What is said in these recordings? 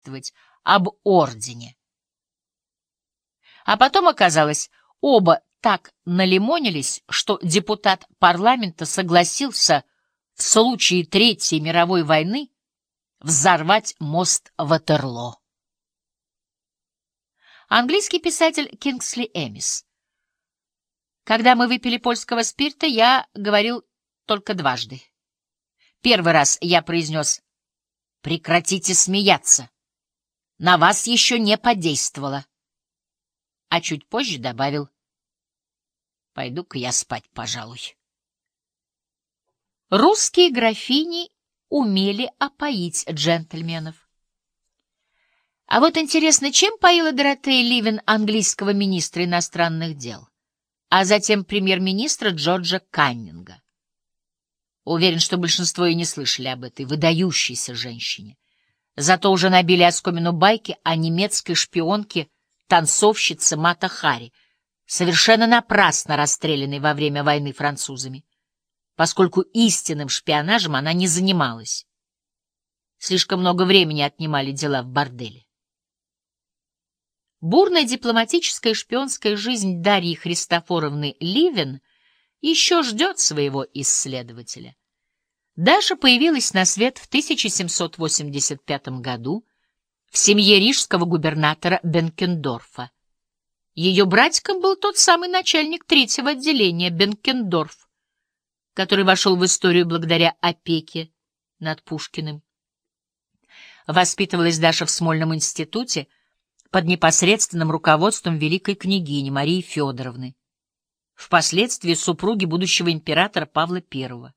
ходатайствовать об ордене. А потом оказалось, оба так налимонились, что депутат парламента согласился в случае Третьей мировой войны взорвать мост Ватерлоо. Английский писатель Кингсли Эмис. Когда мы выпили польского спирта, я говорил только дважды. Первый раз я произнес «Прекратите смеяться! На вас еще не подействовало!» А чуть позже добавил «Пойду-ка я спать, пожалуй». Русские графини умели опоить джентльменов. А вот интересно, чем поила Доротея Ливен английского министра иностранных дел, а затем премьер-министра Джорджа Каннинга? Уверен, что большинство и не слышали об этой выдающейся женщине. Зато уже набили оскомину байки о немецкой шпионке, танцовщице Мата Хари, совершенно напрасно расстрелянной во время войны французами, поскольку истинным шпионажем она не занималась. Слишком много времени отнимали дела в борделе. Бурная дипломатическая шпионская жизнь Дарьи Христофоровны Ливен еще ждет своего исследователя. Даша появилась на свет в 1785 году в семье рижского губернатора Бенкендорфа. Ее братиком был тот самый начальник третьего отделения Бенкендорф, который вошел в историю благодаря опеке над Пушкиным. Воспитывалась Даша в Смольном институте под непосредственным руководством великой княгини Марии Федоровны, впоследствии супруги будущего императора Павла I.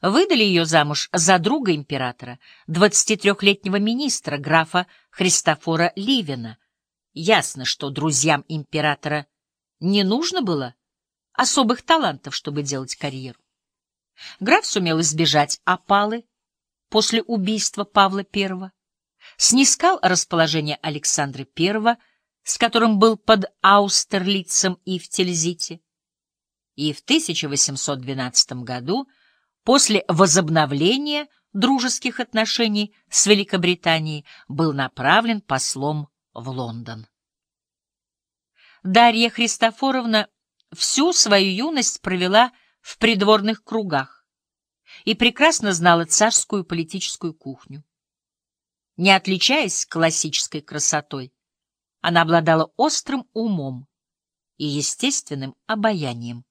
Выдали ее замуж за друга императора, 23-летнего министра, графа Христофора Ливина. Ясно, что друзьям императора не нужно было особых талантов, чтобы делать карьеру. Граф сумел избежать опалы после убийства Павла I, снискал расположение Александра I, с которым был под Аустерлицем и в Тильзите, и в 1812 году после возобновления дружеских отношений с Великобританией был направлен послом в Лондон. Дарья Христофоровна всю свою юность провела в придворных кругах и прекрасно знала царскую политическую кухню. Не отличаясь классической красотой, она обладала острым умом и естественным обаянием.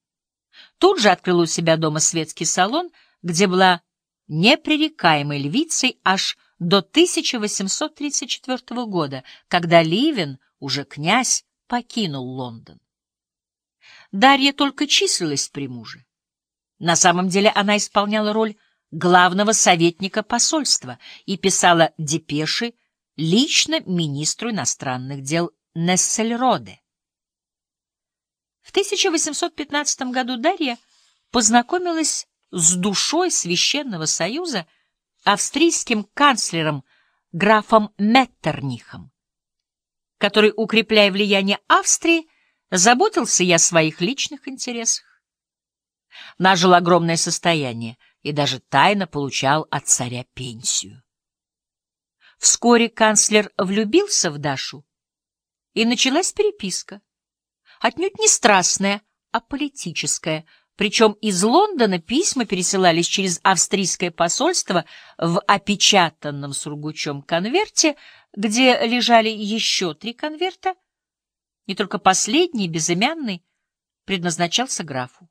Тут же открыл у себя дома светский салон, где была непререкаемой львицей аж до 1834 года, когда Ливен, уже князь, покинул Лондон. Дарья только числилась при муже. На самом деле она исполняла роль главного советника посольства и писала депеши лично министру иностранных дел Нессельроде. В 1815 году Дарья познакомилась с душой Священного Союза австрийским канцлером графом Меттернихом, который, укрепляя влияние Австрии, заботился и о своих личных интересах. Нажил огромное состояние и даже тайно получал от царя пенсию. Вскоре канцлер влюбился в Дашу, и началась переписка отнюдь не страстная, а политическая. Причем из Лондона письма пересылались через австрийское посольство в опечатанном сургучом конверте, где лежали еще три конверта, и только последний, безымянный, предназначался графу.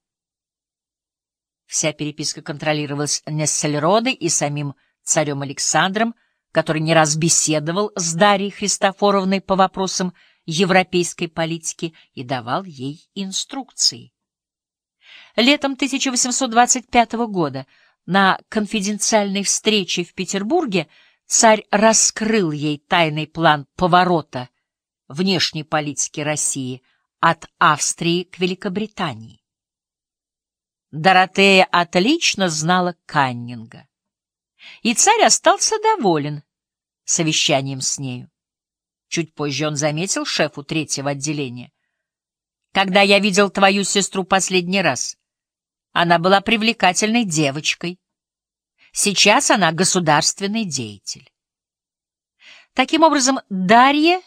Вся переписка контролировалась Нессельродой и самим царем Александром, который не раз беседовал с Дарьей Христофоровной по вопросам европейской политики и давал ей инструкции. Летом 1825 года на конфиденциальной встрече в Петербурге царь раскрыл ей тайный план поворота внешней политики России от Австрии к Великобритании. Доротея отлично знала Каннинга, и царь остался доволен совещанием с нею. Чуть позже он заметил шефу третьего отделения. «Когда я видел твою сестру последний раз, она была привлекательной девочкой. Сейчас она государственный деятель». Таким образом, Дарья